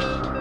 you